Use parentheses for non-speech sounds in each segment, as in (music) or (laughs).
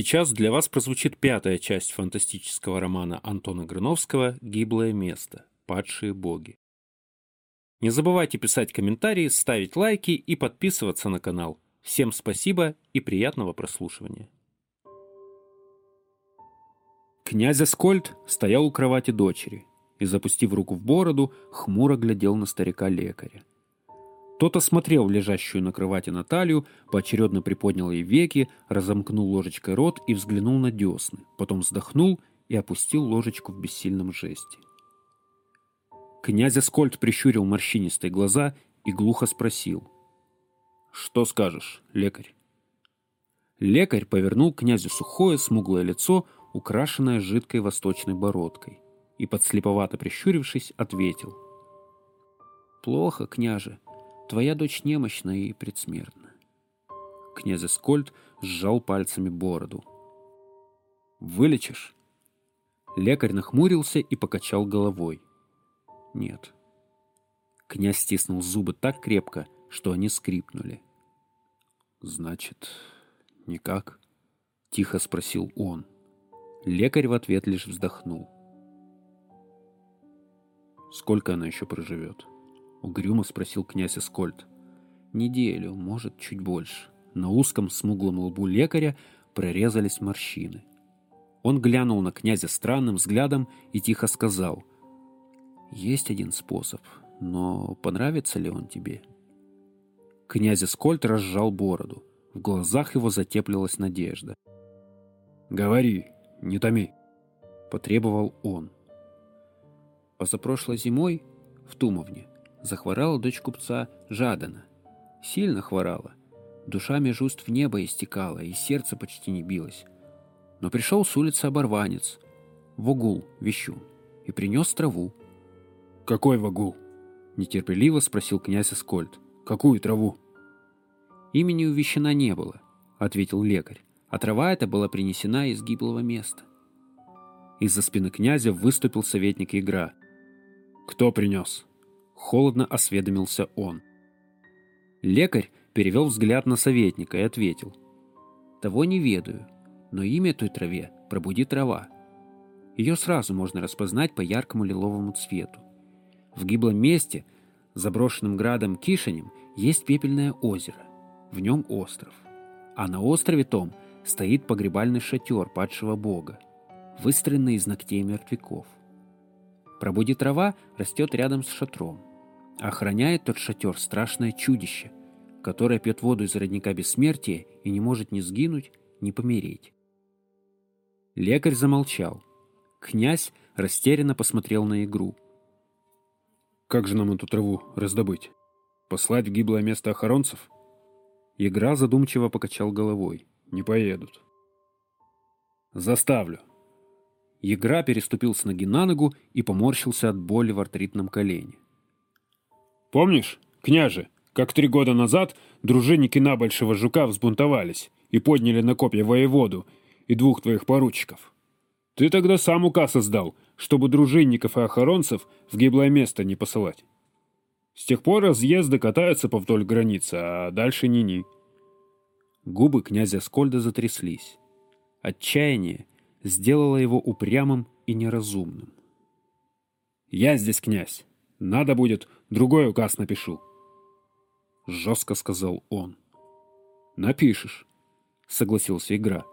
Сейчас для вас прозвучит пятая часть фантастического романа Антона Грыновского «Гиблое место. Падшие боги». Не забывайте писать комментарии, ставить лайки и подписываться на канал. Всем спасибо и приятного прослушивания. Князь Аскольд стоял у кровати дочери и, запустив руку в бороду, хмуро глядел на старика-лекаря. Тот осмотрел лежащую на кровати Наталью, поочередно приподнял ей веки, разомкнул ложечкой рот и взглянул на десны, потом вздохнул и опустил ложечку в бессильном жесте. Князь Аскольд прищурил морщинистые глаза и глухо спросил. «Что скажешь, лекарь?» Лекарь повернул князю сухое, смуглое лицо, украшенное жидкой восточной бородкой, и, подслеповато прищурившись, ответил. «Плохо, княже. Твоя дочь немощна и предсмертна. Князь Эскольд сжал пальцами бороду. «Вылечишь?» Лекарь нахмурился и покачал головой. «Нет». Князь стиснул зубы так крепко, что они скрипнули. «Значит, никак?» — тихо спросил он. Лекарь в ответ лишь вздохнул. «Сколько она еще проживет?» — угрюмо спросил князь Эскольд. «Неделю, может, чуть больше». На узком смуглом лбу лекаря прорезались морщины. Он глянул на князя странным взглядом и тихо сказал. «Есть один способ, но понравится ли он тебе?» Князь Эскольд разжал бороду. В глазах его затеплилась надежда. «Говори, не томи», — потребовал он. Позапрошлой зимой в Тумовне захворала дочь купца Жадана. Сильно хворала. Душа меж уст в небо истекала, и сердце почти не билось. Но пришел с улицы оборванец, Вогул, вещун, и принес траву. «Какой Вогул?» — нетерпеливо спросил князь Аскольд. «Какую траву?» «Имени у вещана не было», — ответил лекарь, а трава эта была принесена из гиблого места. Из-за спины князя выступил советник Игра. «Кто принес?» Холодно осведомился он. Лекарь перевел взгляд на советника и ответил. «Того не ведаю, но имя той траве пробуди трава. Ее сразу можно распознать по яркому лиловому цвету. В гиблом месте, заброшенным градом Кишинем, есть пепельное озеро. В нем остров. А на острове том стоит погребальный шатер падшего бога, выстроенный из ногтей мертвяков. Пробуди трава растет рядом с шатром. Охраняет тот шатер страшное чудище, которое пьет воду из родника бессмертия и не может ни сгинуть, ни помереть. Лекарь замолчал. Князь растерянно посмотрел на игру. «Как же нам эту траву раздобыть? Послать в гиблое место охоронцев?» Игра задумчиво покачал головой. «Не поедут». «Заставлю». Игра переступил с ноги на ногу и поморщился от боли в артритном колене. Помнишь, княже, как три года назад дружинники Набольшего жука взбунтовались и подняли на копья воеводу и двух твоих поручиков? Ты тогда сам указ издал, чтобы дружинников и охоронцев в гиблое место не посылать. С тех пор разъезды катаются по вдоль границы, а дальше ни-ни. Губы князя Скольда затряслись. Отчаяние сделало его упрямым и неразумным. «Я здесь князь. Надо будет, другой указ напишу. Жестко сказал он. Напишешь, согласился Игра.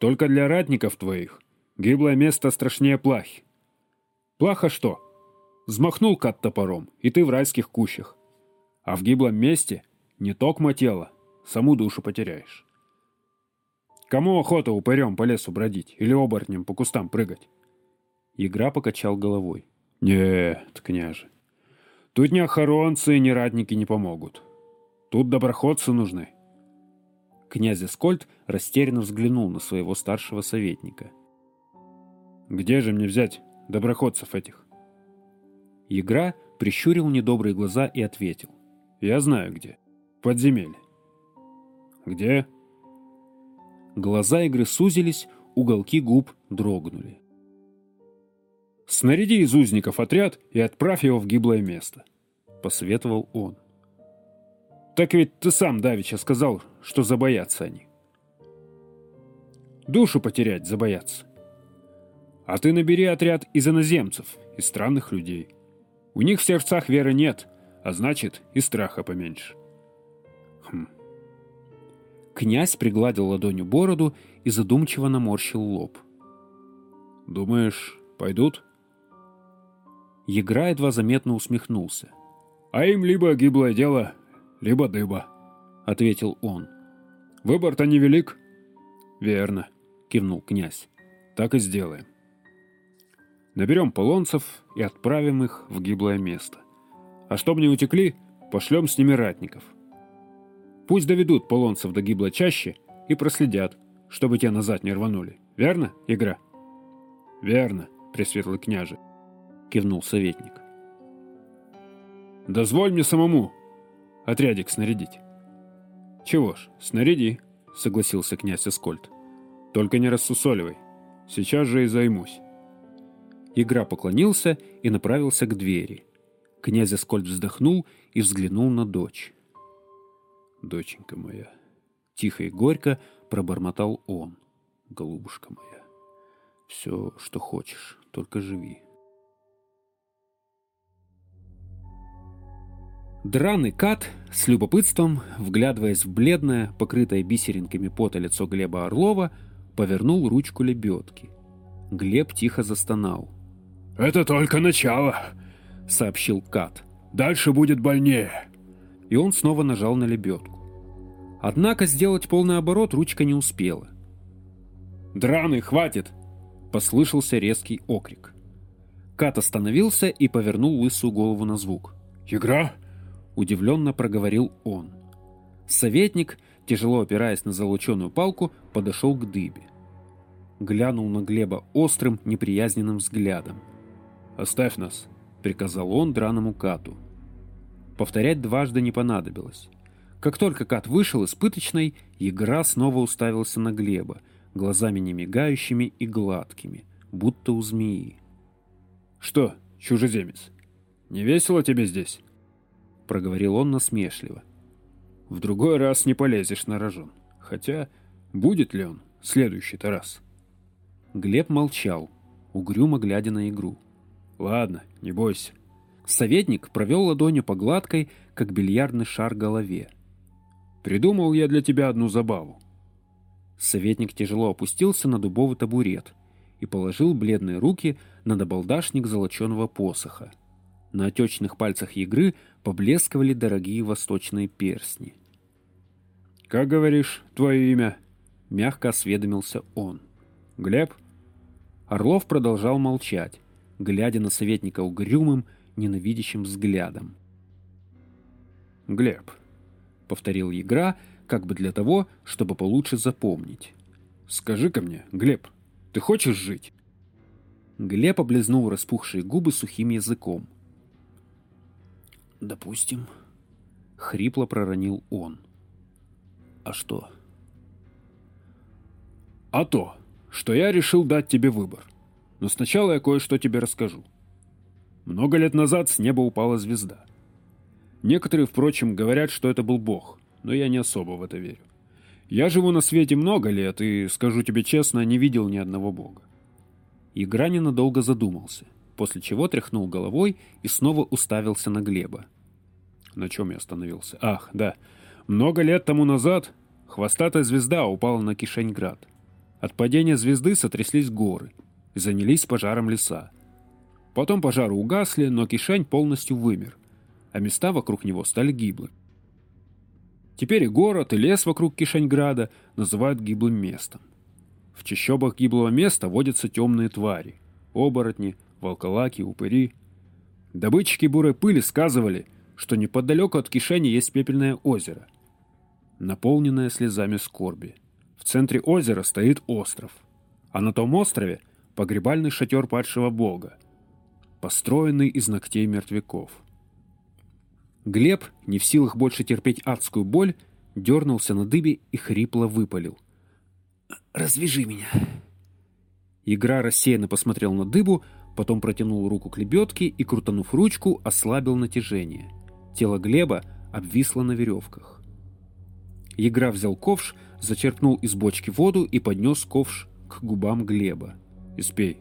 Только для ратников твоих гиблое место страшнее плахи. Плаха что? Взмахнул кат топором, и ты в райских кущах. А в гиблом месте не токмо тело, саму душу потеряешь. Кому охота упырем по лесу бродить или оборотнем по кустам прыгать? Игра покачал головой. Нет, княже. Тут ни охоронцы, ни ратники не помогут. Тут доброходцы нужны. Князь Эскольд растерянно взглянул на своего старшего советника. «Где же мне взять доброходцев этих?» Игра прищурил недобрые глаза и ответил. «Я знаю где. Подземелье». «Где?» Глаза игры сузились, уголки губ дрогнули. «Снаряди из узников отряд и отправь его в гиблое место», — посоветовал он. «Так ведь ты сам давеча сказал, что забоятся они». Душу потерять забояться. А ты набери отряд из иноземцев, из странных людей. У них в сердцах веры нет, а значит и страха поменьше. Хм. Князь пригладил ладонью бороду и задумчиво наморщил лоб. «Думаешь, пойдут?» Егра едва заметно усмехнулся. «А им либо гиблое дело, либо дыба», — ответил он. «Выбор-то невелик». «Верно», — кивнул князь. «Так и сделаем. Наберем полонцев и отправим их в гиблое место. А чтоб не утекли, пошлем с ними ратников. Пусть доведут полонцев до гиблой чаще и проследят, чтобы те назад не рванули. Верно, игра?» «Верно, пресветлый княже», — кивнул советник. «Дозволь мне самому отрядик снарядить». «Чего ж, снаряди», — согласился князь Эскольд. «Только не рассусоливай. Сейчас же и займусь». Игра поклонился и направился к двери. Князь Эскольд вздохнул и взглянул на дочь. «Доченька моя», — тихо и горько пробормотал он, — «голубушка моя, все, что хочешь, только живи». Драный кат с любопытством, вглядываясь в бледное, покрытое бисеринками пота лицо Глеба Орлова, повернул ручку лебедки. Глеб тихо застонал. «Это только начало», — сообщил кат. «Дальше будет больнее». И он снова нажал на лебедку. Однако сделать полный оборот ручка не успела. «Драный, хватит!» — послышался резкий окрик. Кат остановился и повернул лысую голову на звук. «Игра?» — удивленно проговорил он. Советник, тяжело опираясь на залученную палку, подошел к дыбе. Глянул на Глеба острым, неприязненным взглядом. «Оставь нас», — приказал он драному Кату. Повторять дважды не понадобилось. Как только Кат вышел из пыточной, игра снова уставился на Глеба, глазами не мигающими и гладкими, будто у змеи. «Что, чужеземец, не весело тебе здесь?» — проговорил он насмешливо. «В другой раз не полезешь на рожон. Хотя, будет ли он следующий-то раз?» Глеб молчал, угрюмо глядя на игру. «Ладно, не бойся». Советник провел ладонью по гладкой, как бильярдный шар голове. «Придумал я для тебя одну забаву». Советник тяжело опустился на дубовый табурет и положил бледные руки на добалдашник золоченого посоха — на отечных пальцах игры поблескивали дорогие восточные перстни. «Как говоришь, твое имя?» — мягко осведомился он. «Глеб?» Орлов продолжал молчать, глядя на советника угрюмым, ненавидящим взглядом. «Глеб», — повторил игра, как бы для того, чтобы получше запомнить. «Скажи-ка мне, Глеб, ты хочешь жить?» Глеб облизнул распухшие губы сухим языком. «Допустим», — хрипло проронил он. «А что?» «А то, что я решил дать тебе выбор. Но сначала я кое-что тебе расскажу. Много лет назад с неба упала звезда. Некоторые, впрочем, говорят, что это был Бог, но я не особо в это верю. Я живу на свете много лет и, скажу тебе честно, не видел ни одного Бога. Игра ненадолго задумался, после чего тряхнул головой и снова уставился на Глеба. На чем я остановился? Ах, да. Много лет тому назад хвостатая звезда упала на Кишеньград. От падения звезды сотряслись горы и занялись пожаром леса. Потом пожары угасли, но Кишень полностью вымер, а места вокруг него стали гиблы. Теперь и город, и лес вокруг Кишеньграда называют гиблым местом. В чащобах гиблого места водятся темные твари – оборотни, волколаки, упыри. Добытчики бурой пыли сказывали, что неподалеку от кишени есть пепельное озеро, наполненное слезами скорби. В центре озера стоит остров, а на том острове погребальный шатер падшего бога, построенный из ногтей мертвяков. Глеб, не в силах больше терпеть адскую боль, дернулся на дыбе и хрипло выпалил. «Развяжи меня!» Игра рассеянно посмотрел на дыбу, потом протянул руку к лебедке и, крутанув ручку, ослабил натяжение. Тело Глеба обвисло на веревках. Егра взял ковш, зачерпнул из бочки воду и поднес ковш к губам Глеба. «Испей».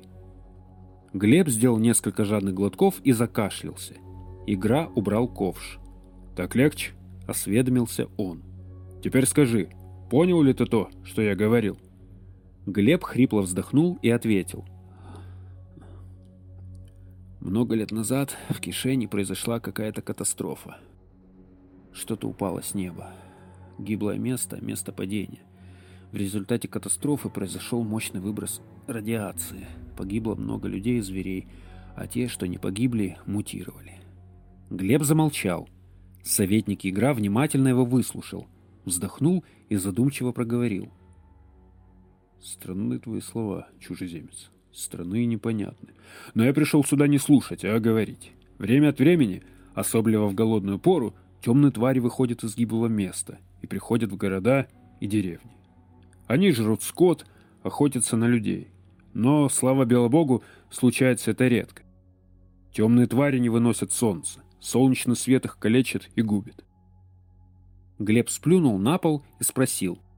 Глеб сделал несколько жадных глотков и закашлялся. Игра убрал ковш. «Так легче?» — осведомился он. «Теперь скажи, понял ли ты то, что я говорил?» Глеб хрипло вздохнул и ответил. Много лет назад в Кишине произошла какая-то катастрофа. Что-то упало с неба. Гиблое место, место падения. В результате катастрофы произошел мощный выброс радиации. Погибло много людей и зверей, а те, что не погибли, мутировали. Глеб замолчал. Советник игра внимательно его выслушал, вздохнул и задумчиво проговорил. «Странны твои слова, чужеземец страны непонятны. Но я пришел сюда не слушать, а говорить. Время от времени, особливо в голодную пору, темные твари выходят из гиблого места и приходят в города и деревни. Они жрут скот, охотятся на людей. Но, слава Белобогу, случается это редко. Темные твари не выносят солнца. Солнечный свет их калечит и губит. Глеб сплюнул на пол и спросил —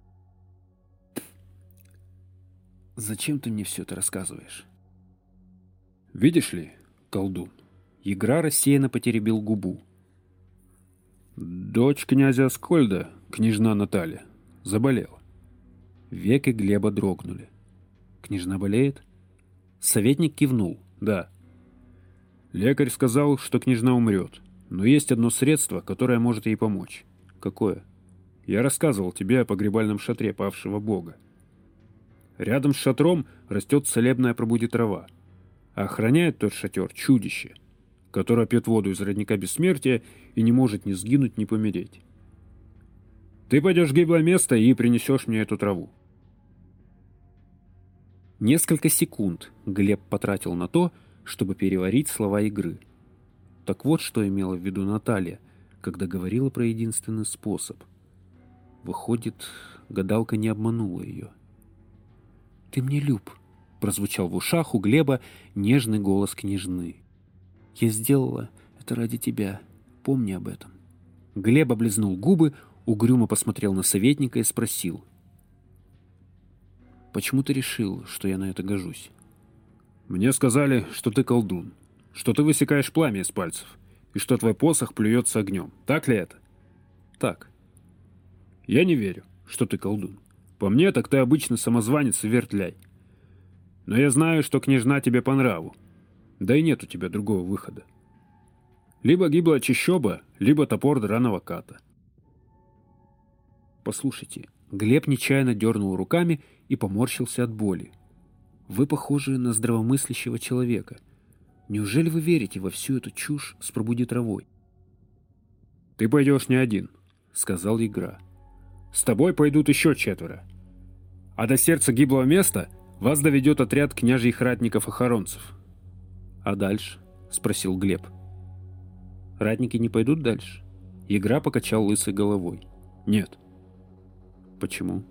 Зачем ты мне все это рассказываешь? Видишь ли, колдун, Игра рассеянно потеребил губу. Дочь князя Аскольда, княжна Наталья, заболела. Веки Глеба дрогнули. Княжна болеет? Советник кивнул. Да. Лекарь сказал, что княжна умрет. Но есть одно средство, которое может ей помочь. Какое? Я рассказывал тебе о погребальном шатре павшего бога. Рядом с шатром растет целебная пробуди трава. А охраняет тот шатер чудище, которое пьет воду из родника бессмертия и не может ни сгинуть, ни помереть. Ты пойдешь в гиблое место и принесешь мне эту траву. Несколько секунд Глеб потратил на то, чтобы переварить слова игры. Так вот, что имела в виду Наталья, когда говорила про единственный способ. Выходит, гадалка не обманула ее. — «Ты мне люб», — прозвучал в ушах у Глеба нежный голос княжны. «Я сделала это ради тебя. Помни об этом». Глеб облизнул губы, угрюмо посмотрел на советника и спросил. «Почему ты решил, что я на это гожусь?» «Мне сказали, что ты колдун, что ты высекаешь пламя из пальцев, и что твой посох плюется огнем. Так ли это?» «Так». «Я не верю, что ты колдун. По мне, так ты обычно самозванец и вертляй. Но я знаю, что княжна тебе по нраву. Да и нет у тебя другого выхода. Либо гибла чищоба, либо топор драного ката. Послушайте, Глеб нечаянно дернул руками и поморщился от боли. Вы похожи на здравомыслящего человека. Неужели вы верите во всю эту чушь с пробуди травой? Ты пойдешь не один, сказал Игра. С тобой пойдут еще четверо. А до сердца гиблого места вас доведет отряд княжьих ратников-охоронцев. А дальше? Спросил Глеб. Ратники не пойдут дальше? Игра покачал лысой головой. Нет. Почему?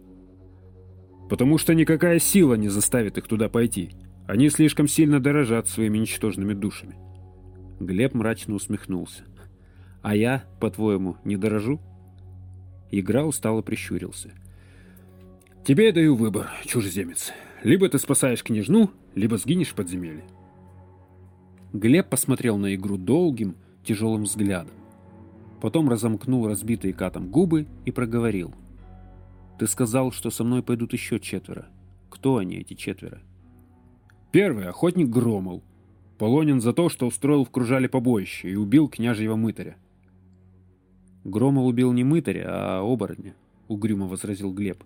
Потому что никакая сила не заставит их туда пойти. Они слишком сильно дорожат своими ничтожными душами. Глеб мрачно усмехнулся. А я, по-твоему, не дорожу? Игра устало прищурился. «Тебе я даю выбор, чужеземец. Либо ты спасаешь княжну, либо сгинешь в подземелье». Глеб посмотрел на игру долгим, тяжелым взглядом. Потом разомкнул разбитые катом губы и проговорил. «Ты сказал, что со мной пойдут еще четверо. Кто они, эти четверо?» «Первый — охотник Громол. Полонен за то, что устроил в кружале побоище и убил княжьего мытаря. Громол убил не мытаря, а оборотня, угрюмо возразил Глеб.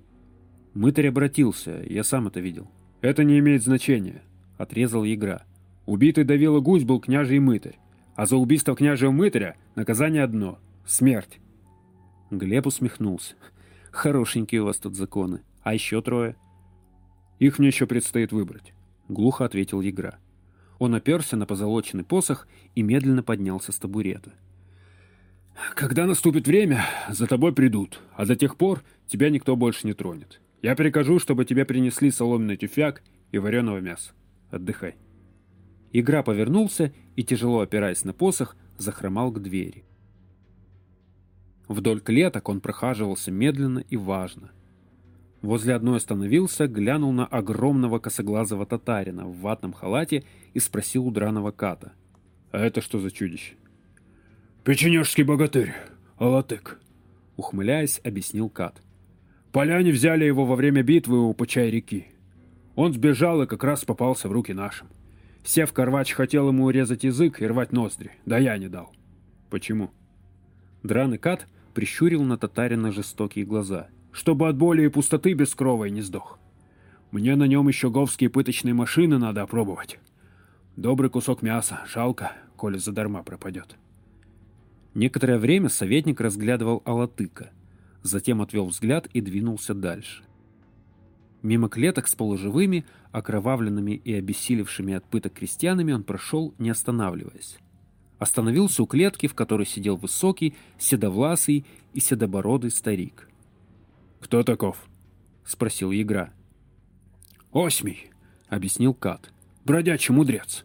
Мытарь обратился, я сам это видел. Это не имеет значения, отрезал Игра. Убитый Давила Гусь был княжий мытарь, а за убийство княжего мытаря наказание одно — смерть. Глеб усмехнулся. Хорошенькие у вас тут законы. А еще трое? Их мне еще предстоит выбрать, глухо ответил Игра. Он оперся на позолоченный посох и медленно поднялся с табурета. Когда наступит время, за тобой придут, а до тех пор тебя никто больше не тронет. Я прикажу, чтобы тебе принесли соломенный тюфяк и вареного мяса. Отдыхай. Игра повернулся и, тяжело опираясь на посох, захромал к двери. Вдоль клеток он прохаживался медленно и важно. Возле одной остановился, глянул на огромного косоглазого татарина в ватном халате и спросил у драного ката. «А это что за чудище?» «Печенежский богатырь, Алатык», — ухмыляясь, объяснил кат. «Поляне взяли его во время битвы у Почай-реки. Он сбежал и как раз попался в руки нашим. Сев Карвач хотел ему урезать язык и рвать ноздри, да я не дал». «Почему?» Драный кат прищурил на татарина жестокие глаза — чтобы от боли и пустоты бескровой не сдох. Мне на нем еще говские пыточные машины надо опробовать. Добрый кусок мяса, жалко, коли задарма пропадет. Некоторое время советник разглядывал Алатыка, затем отвел взгляд и двинулся дальше. Мимо клеток с полуживыми, окровавленными и обессилевшими от пыток крестьянами он прошел, не останавливаясь. Остановился у клетки, в которой сидел высокий, седовласый и седобородый старик. «Кто таков?» — спросил Ягра. «Осьмий», — объяснил Кат. «Бродячий мудрец.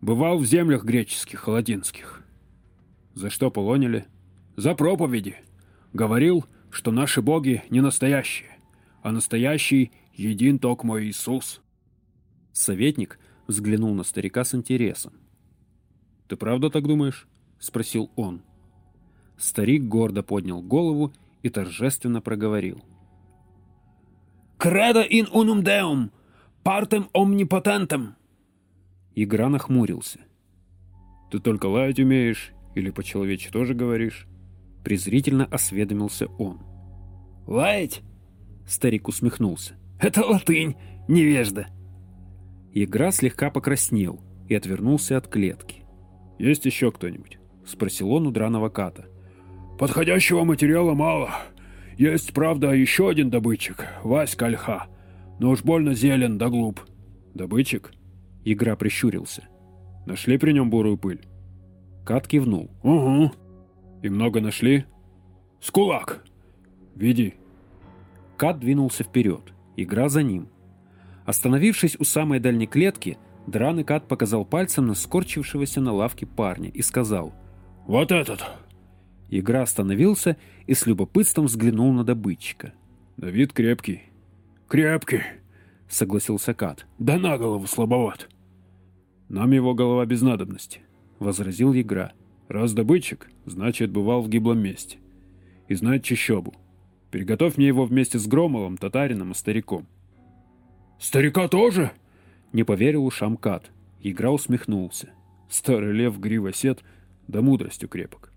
Бывал в землях греческих, холодинских. За что полонили? За проповеди. Говорил, что наши боги не настоящие, а настоящий един ток мой Иисус». Советник взглянул на старика с интересом. «Ты правда так думаешь?» — спросил он. Старик гордо поднял голову и торжественно проговорил. «Кредо ин унум деум, партем омнипотентом!» Игра нахмурился. «Ты только лаять умеешь или по-человече тоже говоришь?» Презрительно осведомился он. «Лаять?» Старик усмехнулся. «Это латынь, невежда!» Игра слегка покраснел и отвернулся от клетки. «Есть еще кто-нибудь?» Спросил он у драного ката. Подходящего материала мало. Есть, правда, еще один добытчик, Васька Ольха. Но уж больно зелен да глуп. Добытчик? Игра прищурился. Нашли при нем бурую пыль? Кат кивнул. Угу. И много нашли? С кулак. Веди. Кат двинулся вперед. Игра за ним. Остановившись у самой дальней клетки, Драный Кат показал пальцем на скорчившегося на лавке парня и сказал «Вот этот!» Игра остановился и с любопытством взглянул на добытчика. «Давид крепкий». «Крепкий», — согласился Кат. «Да на голову слабоват». «Нам его голова без надобности», — возразил Игра. «Раз добытчик, значит, бывал в гиблом месте. И знает чащобу. Приготовь мне его вместе с Громолом, Татарином и Стариком». «Старика тоже?» — не поверил ушам Кат. Игра усмехнулся. «Старый лев гривосет, да мудростью крепок».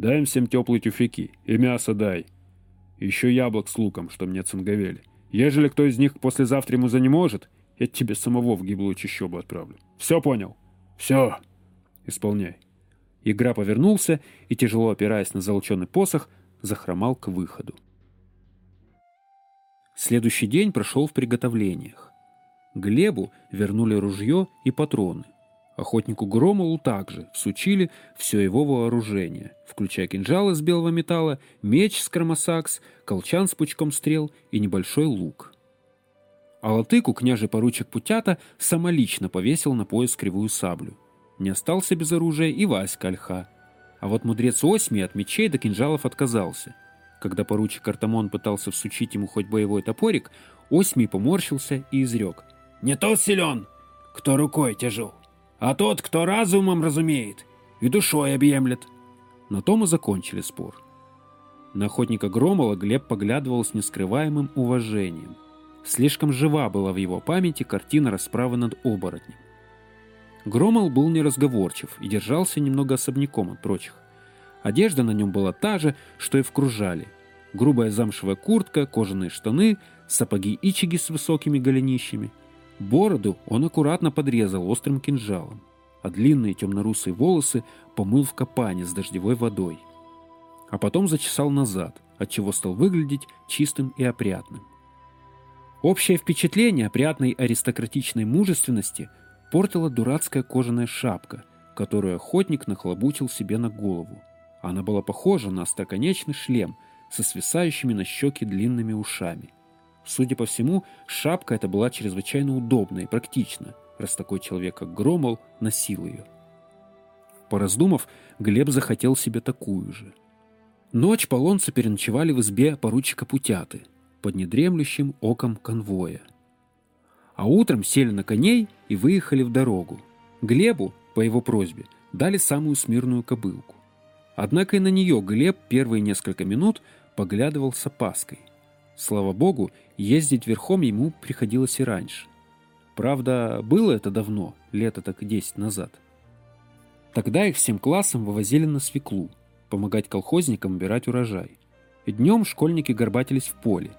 Дай им всем теплые тюфяки, и мясо дай. Еще яблок с луком, что мне цинговели. Ежели кто из них послезавтра ему за не может, я тебе самого в гиблую чащобу отправлю. Все понял? Все. Исполняй. Игра повернулся и, тяжело опираясь на золоченый посох, захромал к выходу. Следующий день прошел в приготовлениях. Глебу вернули ружье и патроны – Охотнику Громолу также всучили все его вооружение, включая кинжал из белого металла, меч с кромосакс, колчан с пучком стрел и небольшой лук. А латыку княжий поручик Путята самолично повесил на пояс кривую саблю. Не остался без оружия и Васька Ольха. А вот мудрец Осьми от мечей до кинжалов отказался. Когда поручик Артамон пытался всучить ему хоть боевой топорик, Осьми поморщился и изрек. «Не тот силен, кто рукой тяжел» а тот, кто разумом разумеет и душой объемлет. На том и закончили спор. На охотника Громола Глеб поглядывал с нескрываемым уважением. Слишком жива была в его памяти картина расправы над оборотнем. Громол был неразговорчив и держался немного особняком от прочих. Одежда на нем была та же, что и в кружале. Грубая замшевая куртка, кожаные штаны, сапоги-ичиги с высокими голенищами – Бороду он аккуратно подрезал острым кинжалом, а длинные темно-русые волосы помыл в капане с дождевой водой. А потом зачесал назад, отчего стал выглядеть чистым и опрятным. Общее впечатление опрятной аристократичной мужественности портила дурацкая кожаная шапка, которую охотник нахлобучил себе на голову. Она была похожа на остроконечный шлем со свисающими на щеки длинными ушами – Судя по всему, шапка эта была чрезвычайно удобна и практична, раз такой человек, как Громол, носил ее. Пораздумав, Глеб захотел себе такую же. Ночь полонцы переночевали в избе поручика Путяты. под недремлющим оком конвоя. А утром сели на коней и выехали в дорогу. Глебу, по его просьбе, дали самую смирную кобылку. Однако и на нее Глеб первые несколько минут поглядывал с опаской. Слава богу, ездить верхом ему приходилось и раньше. Правда, было это давно, лето так десять назад. Тогда их всем классом вывозили на свеклу, помогать колхозникам убирать урожай. Днем школьники горбатились в поле,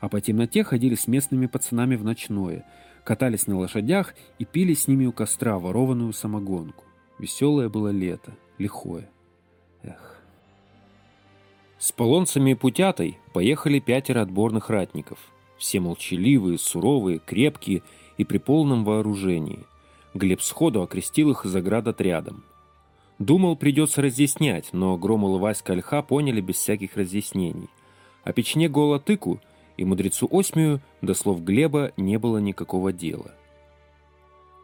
а по темноте ходили с местными пацанами в ночное, катались на лошадях и пили с ними у костра ворованную самогонку. Веселое было лето, лихое. Эх. С полонцами и путятой поехали пятеро отборных ратников. Все молчаливые, суровые, крепкие и при полном вооружении. Глеб сходу окрестил их заградотрядом. Думал, придется разъяснять, но Громол и Васька Ольха поняли без всяких разъяснений. О печне Голотыку и мудрецу Осмию до слов Глеба не было никакого дела.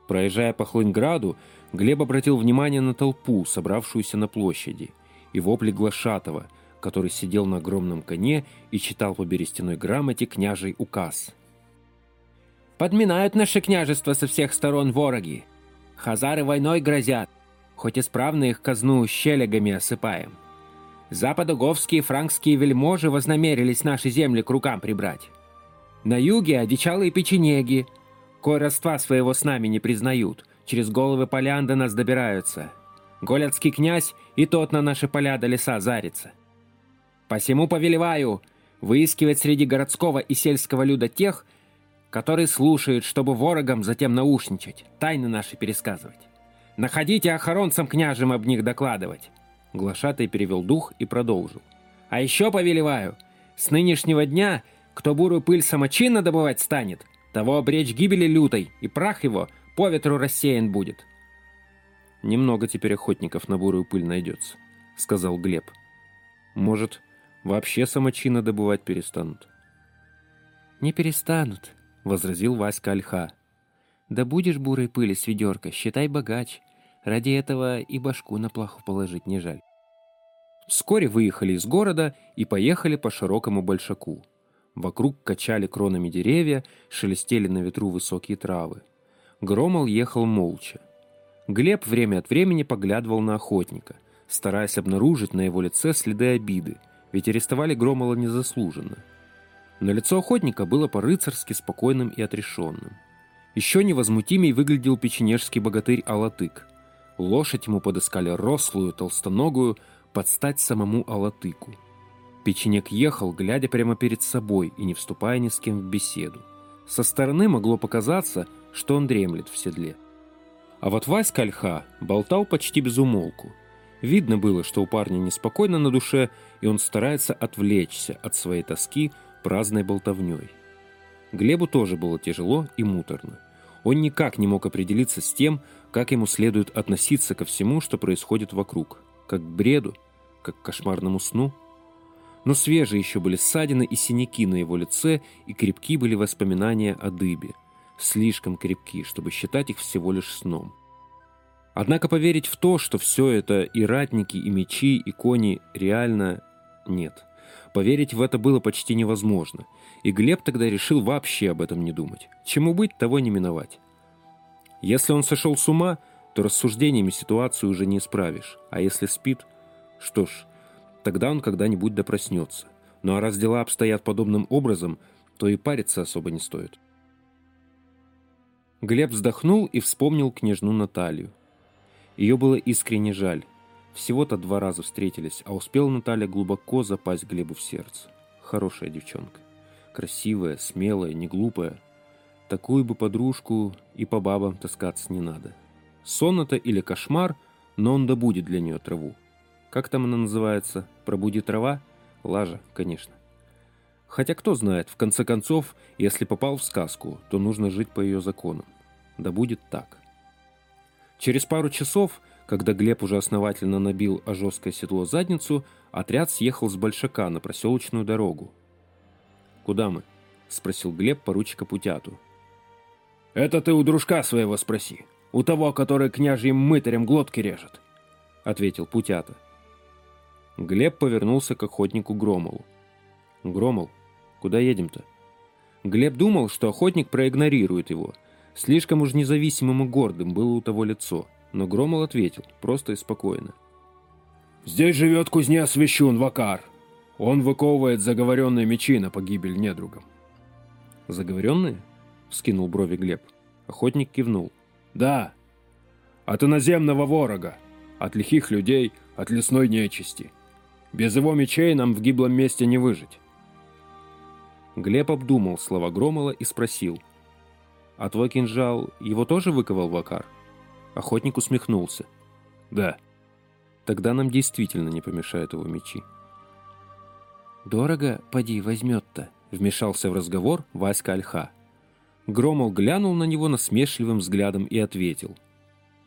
Проезжая по Хлыньграду, Глеб обратил внимание на толпу, собравшуюся на площади, и вопли Глашатова, который сидел на огромном коне и читал по берестяной грамоте княжий указ. «Подминают наше княжество со всех сторон вороги. Хазары войной грозят хоть исправно их казну щелегами осыпаем. Западоговские франкские вельможи вознамерились наши земли к рукам прибрать. На юге одичалые печенеги, кое родства своего с нами не признают, через головы полян до нас добираются. Голядский князь и тот на наши поля до леса зарится. Посему повелеваю выискивать среди городского и сельского люда тех, которые слушают, чтобы ворогам затем наушничать, тайны наши пересказывать. Находите охоронцам княжим об них докладывать. Глашатый перевел дух и продолжил. А еще повелеваю, с нынешнего дня, кто бурую пыль самочинно добывать станет, того обречь гибели лютой, и прах его по ветру рассеян будет. Немного теперь охотников на бурую пыль найдется, сказал Глеб. Может, вообще самочинно добывать перестанут? Не перестанут, возразил Васька Альха. Да будешь бурой пыли с ведерка, считай богач. Ради этого и башку на плаху положить не жаль. Вскоре выехали из города и поехали по широкому большаку. Вокруг качали кронами деревья, шелестели на ветру высокие травы. Громол ехал молча. Глеб время от времени поглядывал на охотника, стараясь обнаружить на его лице следы обиды, ведь арестовали Громола незаслуженно. Но лицо охотника было по-рыцарски спокойным и отрешенным. Еще невозмутимей выглядел печенежский богатырь Алатык. Лошадь ему подыскали рослую, толстоногую, под стать самому Алатыку. Печенек ехал, глядя прямо перед собой и не вступая ни с кем в беседу. Со стороны могло показаться, что он дремлет в седле. А вот Васька Ольха болтал почти без умолку. Видно было, что у парня неспокойно на душе, и он старается отвлечься от своей тоски праздной болтовней. Глебу тоже было тяжело и муторно. Он никак не мог определиться с тем, как ему следует относиться ко всему, что происходит вокруг. Как к бреду, как к кошмарному сну. Но свежие еще были ссадины и синяки на его лице, и крепки были воспоминания о дыбе. Слишком крепки, чтобы считать их всего лишь сном. Однако поверить в то, что все это и ратники, и мечи, и кони реально нет. Поверить в это было почти невозможно – и Глеб тогда решил вообще об этом не думать. Чему быть, того не миновать. Если он сошел с ума, то рассуждениями ситуацию уже не исправишь. А если спит, что ж, тогда он когда-нибудь допроснется. Ну а раз дела обстоят подобным образом, то и париться особо не стоит. Глеб вздохнул и вспомнил княжну Наталью. Ее было искренне жаль. Всего-то два раза встретились, а успела Наталья глубоко запасть Глебу в сердце. Хорошая девчонка красивая, смелая, не глупая. Такую бы подружку и по бабам таскаться не надо. Сон это или кошмар, но он добудет для нее траву. Как там она называется? Пробуди трава? Лажа, конечно. Хотя кто знает, в конце концов, если попал в сказку, то нужно жить по ее законам. Да будет так. Через пару часов, когда Глеб уже основательно набил о жесткое седло задницу, отряд съехал с Большака на проселочную дорогу, «Куда мы?» — спросил Глеб поручика Путяту. «Это ты у дружка своего спроси. У того, который княжьим мытарем глотки режет», — ответил Путята. Глеб повернулся к охотнику Громолу. «Громол, Куда едем-то? Глеб думал, что охотник проигнорирует его. Слишком уж независимым и гордым было у того лицо. Но Громол ответил, просто и спокойно. «Здесь живет кузнец Вещун Вакар. Он выковывает заговоренные мечи на погибель недругам». «Заговоренные?» — вскинул брови Глеб. Охотник кивнул. «Да. От иноземного ворога, от лихих людей, от лесной нечисти. Без его мечей нам в гиблом месте не выжить». Глеб обдумал слова Громола и спросил. «А твой кинжал его тоже выковал Вакар?» Охотник усмехнулся. «Да». «Тогда нам действительно не помешают его мечи». «Дорого, поди, возьмет-то», — вмешался в разговор Васька Альха. Громол глянул на него насмешливым взглядом и ответил.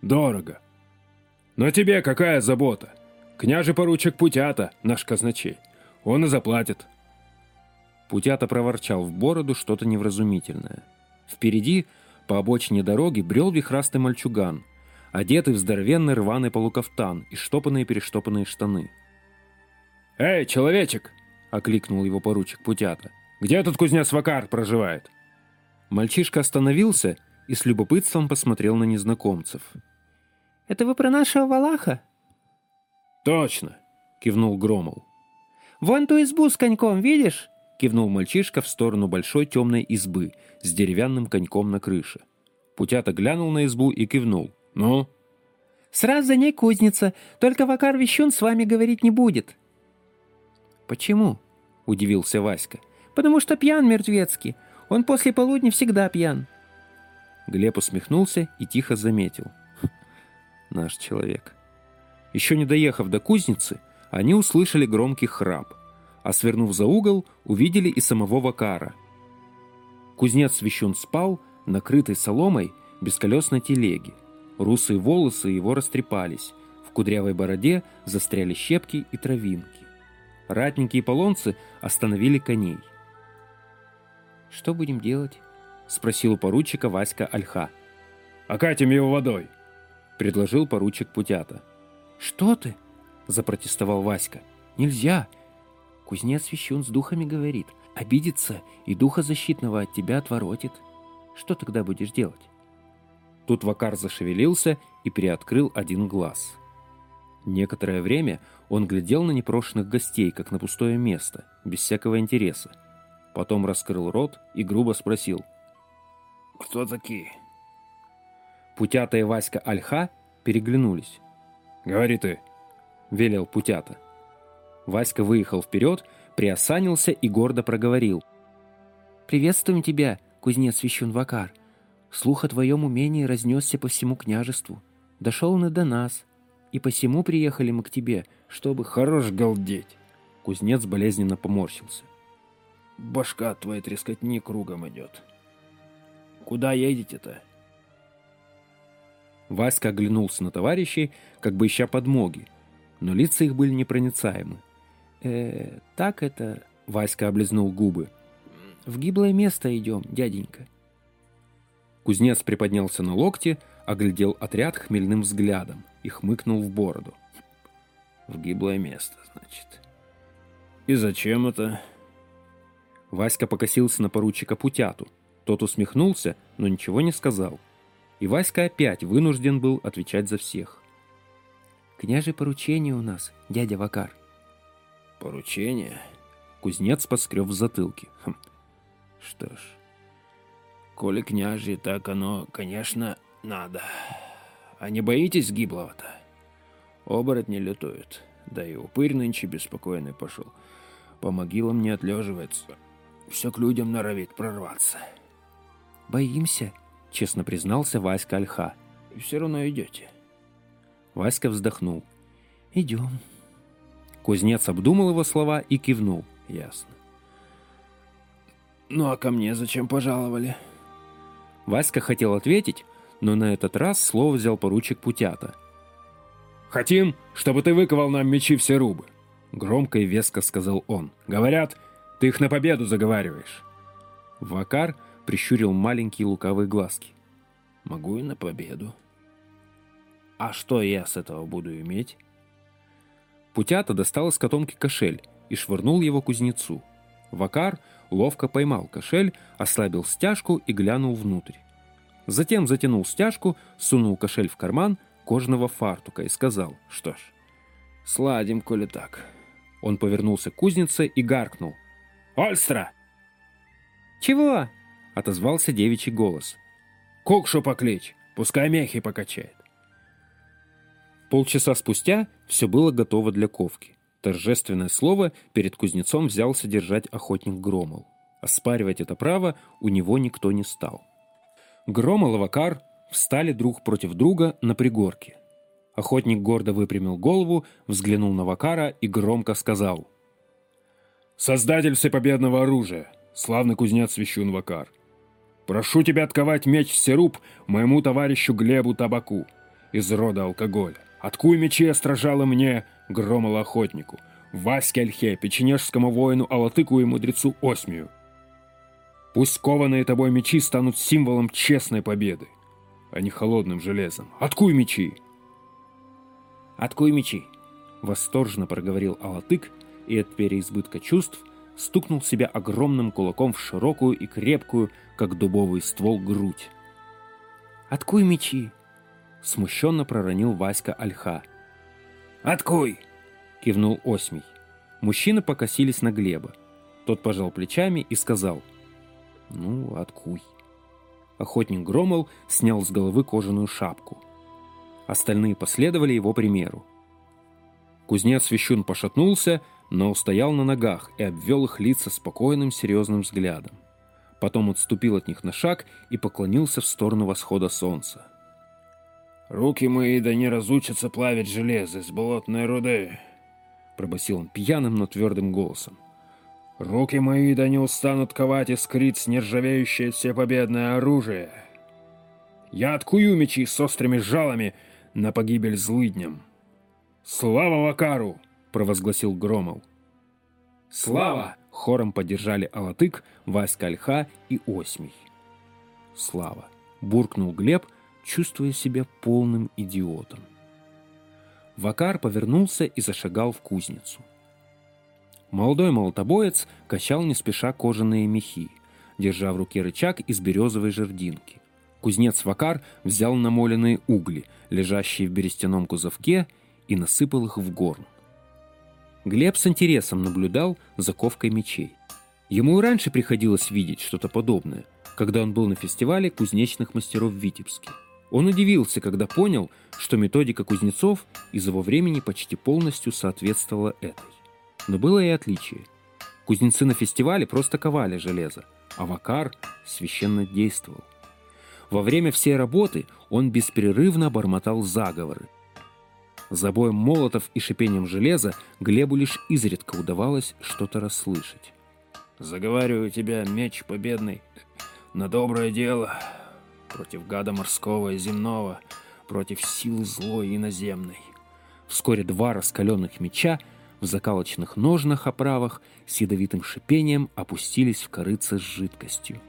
«Дорого. Но тебе какая забота? Княже поручик Путята, наш казначей. Он и заплатит». Путята проворчал в бороду что-то невразумительное. Впереди, по обочине дороги, брел вихрастый мальчуган, одетый в здоровенный рваный полукафтан и штопанные-перештопанные штаны. «Эй, человечек!» — окликнул его поручик Путята. «Где тут кузнец Вакар проживает?» Мальчишка остановился и с любопытством посмотрел на незнакомцев. «Это вы про нашего Валаха?» «Точно!» — кивнул Громол. «Вон ту избу с коньком, видишь?» — кивнул мальчишка в сторону большой темной избы с деревянным коньком на крыше. Путята глянул на избу и кивнул. «Ну?» «Сразу за ней кузница, только Вакар Вещун с вами говорить не будет». «Почему?» — удивился Васька. «Потому что пьян мертвецкий. Он после полудня всегда пьян». Глеб усмехнулся и тихо заметил. «Хм, «Наш человек». Еще не доехав до кузницы, они услышали громкий храп, а свернув за угол, увидели и самого Вакара. Кузнец Священ спал, накрытый соломой, бесколесной телеги. Русые волосы его растрепались, в кудрявой бороде застряли щепки и травинки. Ратники и полонцы остановили коней. «Что будем делать?» — спросил у поручика Васька Альха. «Окатим его водой», — предложил поручик Путята. «Что ты?» — запротестовал Васька. «Нельзя. Кузнец Вещун с духами говорит. Обидится и духа защитного от тебя отворотит. Что тогда будешь делать?» Тут Вакар зашевелился и приоткрыл один глаз. Некоторое время он глядел на непрошенных гостей, как на пустое место, без всякого интереса. Потом раскрыл рот и грубо спросил. «Кто такие?» Путята и Васька Альха переглянулись. «Говори ты», — велел Путята. Васька выехал вперед, приосанился и гордо проговорил. «Приветствуем тебя, кузнец Вещун Вакар. Слух о твоем умении разнесся по всему княжеству. Дошел он и до нас. И посему приехали мы к тебе, чтобы...» «Хорош галдеть!» Кузнец болезненно поморщился. «Башка твоя трескотни кругом идет. Куда едете-то?» Васька оглянулся на товарищей, как бы ища подмоги, но лица их были непроницаемы. «Э, так это...» — Васька облизнул губы. «В гиблое место идем, дяденька». Кузнец приподнялся на локте, оглядел отряд хмельным взглядом и хмыкнул в бороду. «В гиблое место, значит. И зачем это?» Васька покосился на поручика Путяту. Тот усмехнулся, но ничего не сказал. И Васька опять вынужден был отвечать за всех. «Княже поручение у нас, дядя Вакар». «Поручение?» Кузнец поскреб в затылке. Хм. «Что ж, коли княжье, так оно, конечно, надо. А не боитесь гиблого-то? Оборотни лютуют, да и упырь нынче беспокойный пошел. По могилам не отлеживается, все к людям норовит прорваться». «Боимся», — честно признался Васька Альха. «И все равно идете». Васька вздохнул. «Идем». Кузнец обдумал его слова и кивнул. «Ясно». «Ну а ко мне зачем пожаловали?» Васька хотел ответить, но на этот раз слово взял поручик Путята. «Хотим, чтобы ты выковал нам мечи все рубы», — громко и веско сказал он. «Говорят, ты их на победу заговариваешь». Вакар прищурил маленькие лукавые глазки. «Могу и на победу». «А что я с этого буду иметь?» Путята достал из котомки кошель и швырнул его кузнецу. Вакар ловко поймал кошель, ослабил стяжку и глянул внутрь. Затем затянул стяжку, сунул кошель в карман кожаного фартука и сказал, что ж, сладим, коли так. Он повернулся к кузнице и гаркнул. «Ольстра!» «Чего?» — отозвался девичий голос. «Кукшу покличь, пускай мехи покачает». Полчаса спустя все было готово для ковки. Торжественное слово перед кузнецом взялся держать охотник Громол. Оспаривать это право у него никто не стал. Громол и Вакар встали друг против друга на пригорке. Охотник гордо выпрямил голову, взглянул на Вакара и громко сказал. «Создатель всепобедного оружия, славный кузнец Свящун Вакар, прошу тебя отковать меч Серуб моему товарищу Глебу Табаку из рода алкоголя. Откуй мечи стражала мне, Громол охотнику, Ваське Альхе, печенежскому воину Алатыку и мудрецу Осмию. Пусть кованые тобой мечи станут символом честной победы, а не холодным железом. Откуй мечи!» «Откуй мечи!» — восторженно проговорил Алатык и от переизбытка чувств стукнул себя огромным кулаком в широкую и крепкую, как дубовый ствол, грудь. «Откуй мечи!» — смущенно проронил Васька Альха. «Откуй!» — кивнул Осмий. Мужчины покосились на Глеба. Тот пожал плечами и сказал — ну, откуй. Охотник Громол снял с головы кожаную шапку. Остальные последовали его примеру. Кузнец Вещун пошатнулся, но устоял на ногах и обвел их лица спокойным серьезным взглядом. Потом отступил от них на шаг и поклонился в сторону восхода солнца. «Руки мои да не разучатся плавить железо с болотной руды», — пробасил он пьяным, но твердым голосом. Руки мои да не устанут ковать искрит нержавеющее всепобедное оружие. Я откую мечи с острыми жалами на погибель злыдням. «Слава Вакару!» — провозгласил Громов. «Слава!» — хором поддержали Алатык, Васька Альха и Осмий. «Слава!» — буркнул Глеб, чувствуя себя полным идиотом. Вакар повернулся и зашагал в кузницу. Молодой молотобоец качал не спеша кожаные мехи, держа в руке рычаг из березовой жердинки. Кузнец Вакар взял намоленные угли, лежащие в берестяном кузовке, и насыпал их в горн. Глеб с интересом наблюдал за ковкой мечей. Ему и раньше приходилось видеть что-то подобное, когда он был на фестивале кузнечных мастеров в Витебске. Он удивился, когда понял, что методика кузнецов из его времени почти полностью соответствовала этой. Но было и отличие. Кузнецы на фестивале просто ковали железо, а Вакар священно действовал. Во время всей работы он беспрерывно бормотал заговоры. За боем молотов и шипением железа Глебу лишь изредка удавалось что-то расслышать. «Заговариваю тебя, меч победный, на доброе дело, против гада морского и земного, против силы злой и наземной». Вскоре два раскаленных меча в закалочных ножнах оправах с ядовитым шипением опустились в корыце с жидкостью.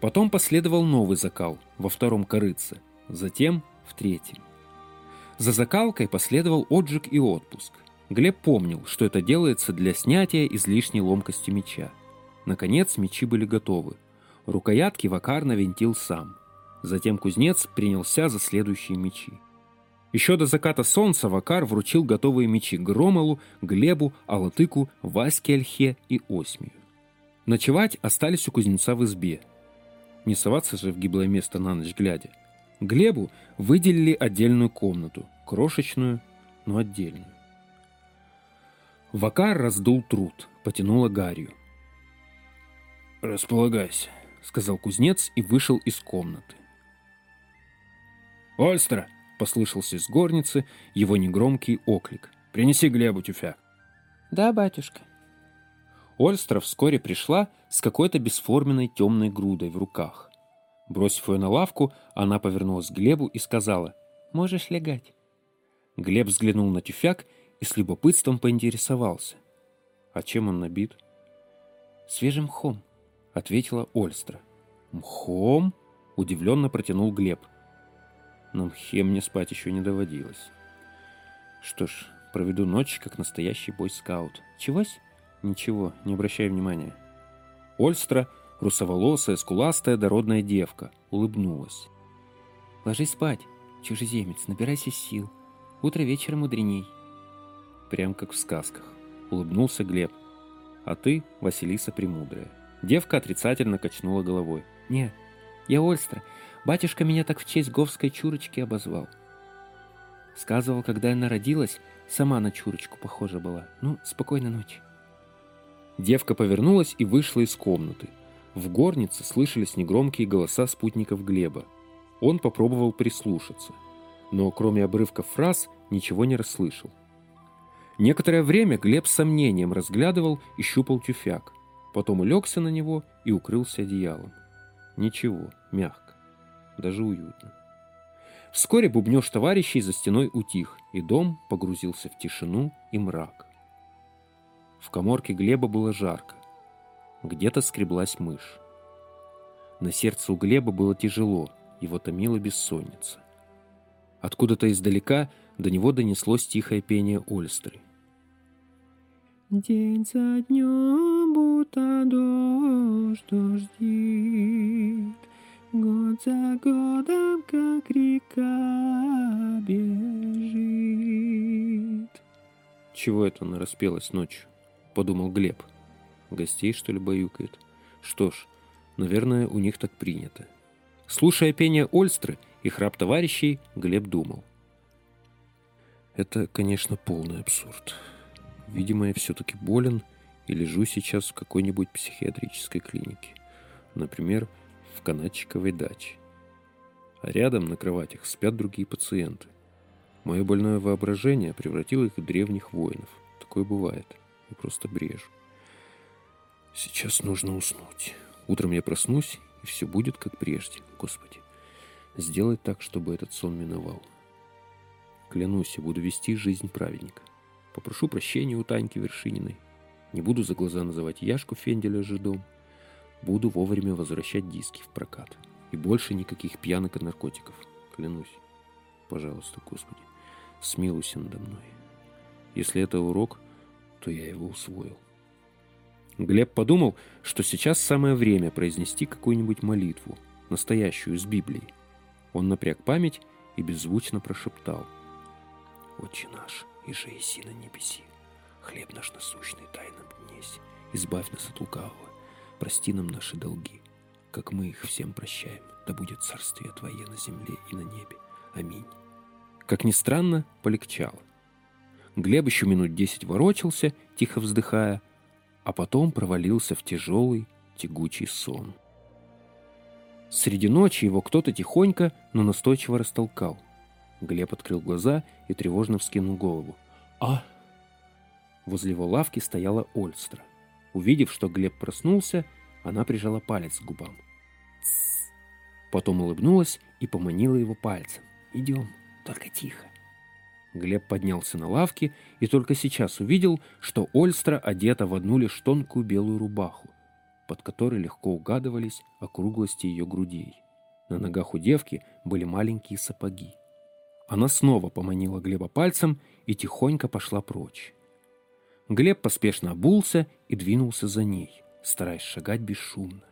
Потом последовал новый закал во втором корыце, затем в третьем. За закалкой последовал отжиг и отпуск. Глеб помнил, что это делается для снятия излишней ломкости меча. Наконец мечи были готовы. Рукоятки Вакар навинтил сам. Затем кузнец принялся за следующие мечи. Еще до заката солнца Вакар вручил готовые мечи Громолу, Глебу, Алатыку, Ваське Ольхе и Осмию. Ночевать остались у кузнеца в избе. Не соваться же в гиблое место на ночь глядя. Глебу выделили отдельную комнату, крошечную, но отдельную. Вакар раздул труд, потянула гарью. «Располагайся», — сказал кузнец и вышел из комнаты. «Ольстра!» Послышался из горницы его негромкий оклик. «Принеси Глебу тюфяк». «Да, батюшка». Ольстра вскоре пришла с какой-то бесформенной темной грудой в руках. Бросив ее на лавку, она повернулась к Глебу и сказала «Можешь легать». Глеб взглянул на тюфяк и с любопытством поинтересовался. «А чем он набит?» «Свежим мхом», — ответила Ольстра. «Мхом?» — удивленно протянул Глеб. На мхе мне спать еще не доводилось. Что ж, проведу ночь, как настоящий бойскаут. Чегось? Ничего, не обращай внимания. Ольстра, русоволосая, скуластая, дородная девка, улыбнулась. «Ложись спать, чужеземец, набирайся сил. Утро вечера мудреней». Прям как в сказках. Улыбнулся Глеб. А ты, Василиса Премудрая. Девка отрицательно качнула головой. «Нет, я Ольстра. Батюшка меня так в честь говской чурочки обозвал. Сказывал, когда я народилась, сама на чурочку похожа была. Ну, спокойной ночи». Девка повернулась и вышла из комнаты. В горнице слышались негромкие голоса спутников Глеба. Он попробовал прислушаться, но кроме обрывков фраз ничего не расслышал. Некоторое время Глеб с сомнением разглядывал и щупал тюфяк. Потом улегся на него и укрылся одеялом. Ничего, мягко, даже уютно. Вскоре бубнеж товарищей за стеной утих, и дом погрузился в тишину и мрак. В коморке Глеба было жарко. Где-то скреблась мышь. На сердце у Глеба было тяжело, его томила бессонница. Откуда-то издалека до него донеслось тихое пение Ольстры. День за днем будто дождь дождит, Год за годом, как река бежит. Чего это она распелась ночью? Подумал Глеб. Гостей, что ли, баюкает? Что ж, наверное, у них так принято. Слушая пение Ольстры и храп товарищей, Глеб думал. Это, конечно, полный абсурд. Видимо, я все-таки болен и лежу сейчас в какой-нибудь психиатрической клинике. Например, в канатчиковой даче. А рядом на кроватях спят другие пациенты. Мое больное воображение превратило их в древних воинов. Такое бывает. Я просто брежу. Сейчас нужно уснуть. Утром я проснусь, и все будет как прежде. Господи, сделай так, чтобы этот сон миновал. Клянусь, я буду вести жизнь праведника. Попрошу прощения у Таньки Вершининой. Не буду за глаза называть Яшку Фенделя жидом. Буду вовремя возвращать диски в прокат. И больше никаких пьянок и наркотиков. Клянусь. Пожалуйста, Господи, смилуйся надо мной. Если это урок, то я его усвоил. Глеб подумал, что сейчас самое время произнести какую-нибудь молитву, настоящую из Библии. Он напряг память и беззвучно прошептал. «Отче наш, и же еси на небеси. Хлеб наш насущный дай нам днесь. Избавь нас от лукавого. Прости нам наши долги, как мы их всем прощаем. Да будет царствие Твое на земле и на небе. Аминь. Как ни странно, полегчало. Глеб еще минут десять ворочался, тихо вздыхая, а потом провалился в тяжелый, тягучий сон. Среди ночи его кто-то тихонько, но настойчиво растолкал. Глеб открыл глаза и тревожно вскинул голову. «А!» Возле его лавки стояла Ольстра. Увидев, что Глеб проснулся, она прижала палец к губам. Потом улыбнулась и поманила его пальцем. «Идем, только тихо». Глеб поднялся на лавке и только сейчас увидел, что Ольстра одета в одну лишь тонкую белую рубаху, под которой легко угадывались округлости ее грудей. На ногах у девки были маленькие сапоги. Она снова поманила Глеба пальцем и тихонько пошла прочь. Глеб поспешно обулся и двинулся за ней, стараясь шагать бесшумно.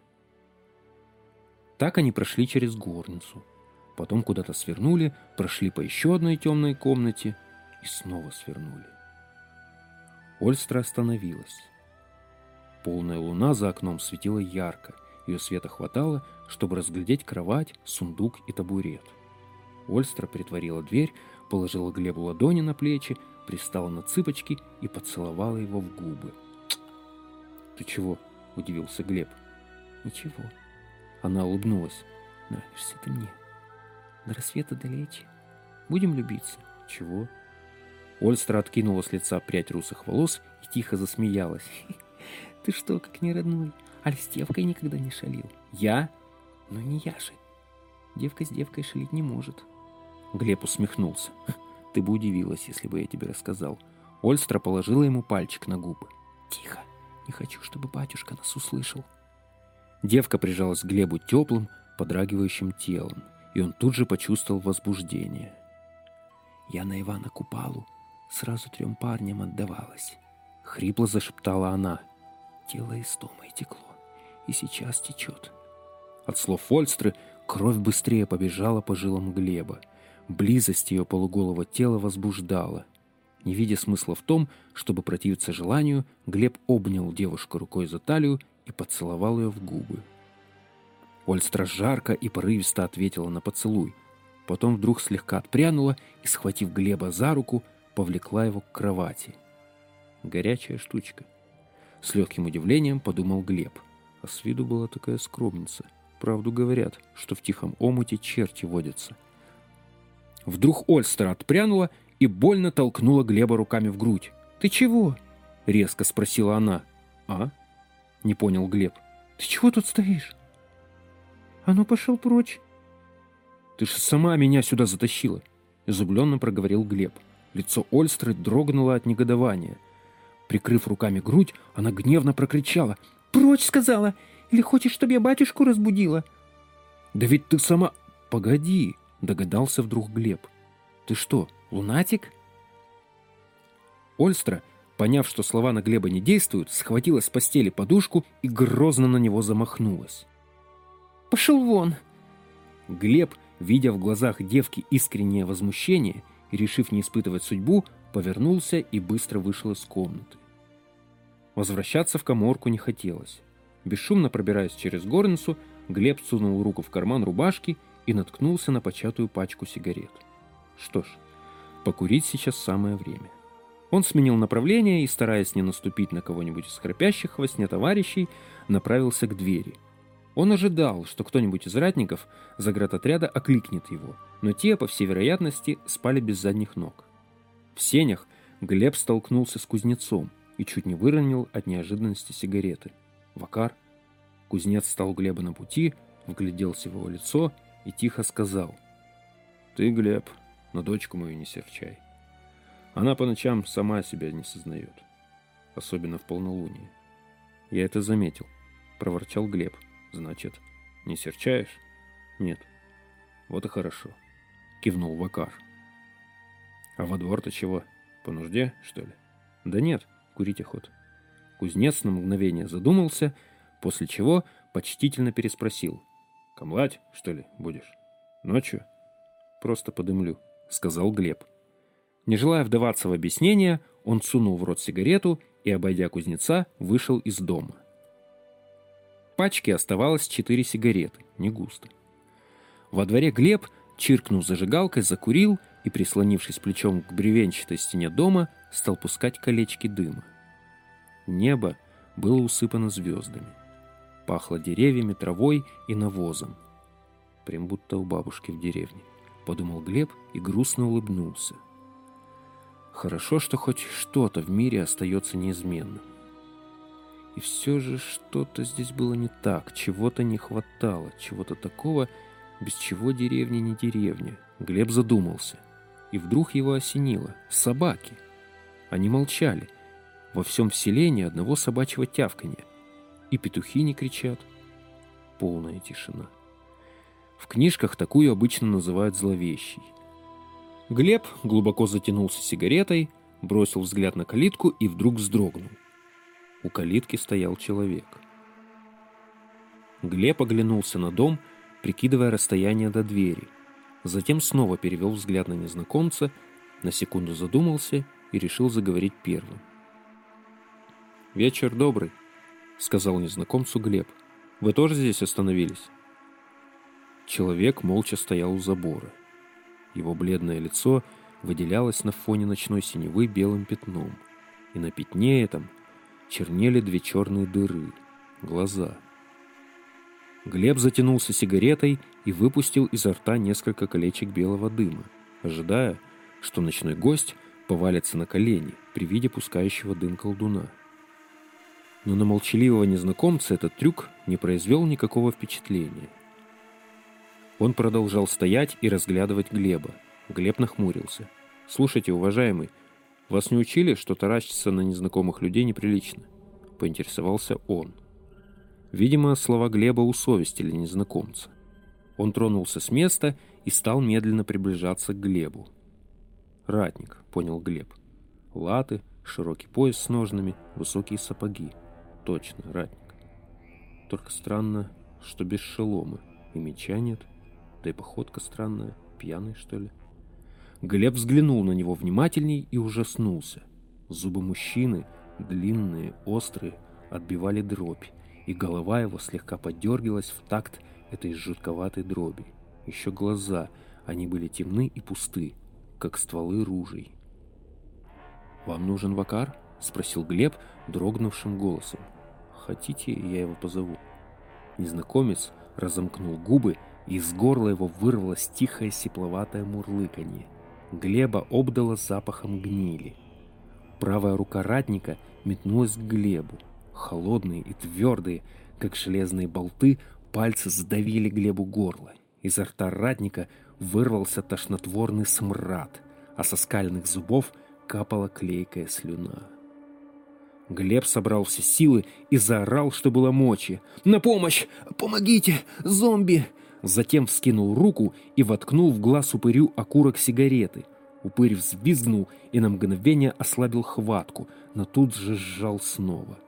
Так они прошли через горницу, потом куда-то свернули, прошли по еще одной темной комнате и снова свернули. Ольстра остановилась. Полная луна за окном светила ярко, ее света хватало, чтобы разглядеть кровать, сундук и табурет. Ольстра притворила дверь, положила Глебу ладони на плечи, пристала на цыпочки и поцеловала его в губы. «Ты чего?» – удивился Глеб. «Ничего». Она улыбнулась. «Нравишься ты мне. До рассвета далече. Будем любиться». «Чего?» Ольстра откинула с лица прядь русых волос и тихо засмеялась. (laughs) «Ты что, как не родной? Аль с девкой никогда не шалил?» «Я?» «Ну не я же. Девка с девкой шалить не может». Глеб усмехнулся. (laughs) Ты бы удивилась, если бы я тебе рассказал. Ольстра положила ему пальчик на губы. Тихо, не хочу, чтобы батюшка нас услышал. Девка прижалась к Глебу теплым, подрагивающим телом, и он тут же почувствовал возбуждение. Я на Ивана Купалу сразу трем парням отдавалась. Хрипло зашептала она. Тело истомой текло. и сейчас течет. От слов Фольстры кровь быстрее побежала по жилам Глеба. Близость ее полуголого тела возбуждала. Не видя смысла в том, чтобы противиться желанию, Глеб обнял девушку рукой за талию и поцеловал ее в губы. Ольстра жарко и порывисто ответила на поцелуй. Потом вдруг слегка отпрянула и, схватив Глеба за руку, повлекла его к кровати. Горячая штучка. С легким удивлением подумал Глеб. А с виду была такая скромница. Правду говорят, что в тихом омуте черти водятся. Вдруг Ольстра отпрянула и больно толкнула Глеба руками в грудь. «Ты чего?» — резко спросила она. «А?» — не понял Глеб. «Ты чего тут стоишь?» «А ну, пошел прочь!» «Ты же сама меня сюда затащила!» — изумленно проговорил Глеб. Лицо Ольстры дрогнуло от негодования. Прикрыв руками грудь, она гневно прокричала. «Прочь!» — сказала. «Или хочешь, чтобы я батюшку разбудила?» «Да ведь ты сама...» «Погоди!» — догадался вдруг Глеб. «Ты что, лунатик?» Ольстра, поняв, что слова на Глеба не действуют, схватила с постели подушку и грозно на него замахнулась. Пошел вон!» Глеб, видя в глазах девки искреннее возмущение и решив не испытывать судьбу, повернулся и быстро вышел из комнаты. Возвращаться в коморку не хотелось. Бесшумно пробираясь через горницу, Глеб сунул руку в карман рубашки и наткнулся на початую пачку сигарет. Что ж, покурить сейчас самое время. Он сменил направление и, стараясь не наступить на кого-нибудь из храпящих во сне товарищей, направился к двери – он ожидал, что кто-нибудь из ратников заградотряда окликнет его, но те, по всей вероятности, спали без задних ног. В сенях Глеб столкнулся с кузнецом и чуть не выронил от неожиданности сигареты. Вакар. Кузнец стал Глеба на пути, вгляделся в его лицо и тихо сказал. «Ты, Глеб, на дочку мою не серчай. Она по ночам сама себя не сознает, особенно в полнолуние. Я это заметил», — проворчал Глеб. Значит, не серчаешь? Нет. Вот и хорошо. Кивнул Вакар. А во двор-то чего? По нужде, что ли? Да нет, курить охот. Кузнец на мгновение задумался, после чего почтительно переспросил. Камлать, что ли, будешь? Ночью? Просто подымлю, сказал Глеб. Не желая вдаваться в объяснение, он сунул в рот сигарету и, обойдя кузнеца, вышел из дома пачке оставалось четыре сигареты, не густо. Во дворе Глеб, чиркнув зажигалкой, закурил и, прислонившись плечом к бревенчатой стене дома, стал пускать колечки дыма. Небо было усыпано звездами. Пахло деревьями, травой и навозом. Прям будто у бабушки в деревне, подумал Глеб и грустно улыбнулся. Хорошо, что хоть что-то в мире остается неизменным. И все же что-то здесь было не так, чего-то не хватало, чего-то такого, без чего деревня не деревня. Глеб задумался. И вдруг его осенило. Собаки. Они молчали. Во всем селении одного собачьего тявканья. И петухи не кричат. Полная тишина. В книжках такую обычно называют зловещей. Глеб глубоко затянулся сигаретой, бросил взгляд на калитку и вдруг вздрогнул. У калитки стоял человек. Глеб оглянулся на дом, прикидывая расстояние до двери. Затем снова перевел взгляд на незнакомца, на секунду задумался и решил заговорить первым. «Вечер добрый», — сказал незнакомцу Глеб. «Вы тоже здесь остановились?» Человек молча стоял у забора. Его бледное лицо выделялось на фоне ночной синевы белым пятном, и на пятне этом чернели две черные дыры, глаза. Глеб затянулся сигаретой и выпустил изо рта несколько колечек белого дыма, ожидая, что ночной гость повалится на колени при виде пускающего дым колдуна. Но на молчаливого незнакомца этот трюк не произвел никакого впечатления. Он продолжал стоять и разглядывать Глеба. Глеб нахмурился. «Слушайте, уважаемый, «Вас не учили, что таращиться на незнакомых людей неприлично?» — поинтересовался он. Видимо, слова Глеба усовестили незнакомца. Он тронулся с места и стал медленно приближаться к Глебу. «Ратник», — понял Глеб. «Латы, широкий пояс с ножнами, высокие сапоги. Точно, ратник». Только странно, что без шелома. И меча нет. Да и походка странная. Пьяный, что ли? Глеб взглянул на него внимательней и ужаснулся. Зубы мужчины, длинные, острые, отбивали дробь, и голова его слегка подергивалась в такт этой жутковатой дроби. Еще глаза, они были темны и пусты, как стволы ружей. «Вам нужен вакар?» — спросил Глеб дрогнувшим голосом. «Хотите, я его позову?» Незнакомец разомкнул губы, и из горла его вырвалось тихое сепловатое мурлыканье. Глеба обдало запахом гнили. Правая рука ратника метнулась к Глебу. Холодные и твердые, как железные болты, пальцы сдавили Глебу горло. Изо рта ратника вырвался тошнотворный смрад, а со скальных зубов капала клейкая слюна. Глеб собрал все силы и заорал, что было мочи. «На помощь! Помогите! Зомби!» Затем вскинул руку и воткнул в глаз упырю окурок сигареты. Упырь взвизгнул и на мгновение ослабил хватку, но тут же сжал снова.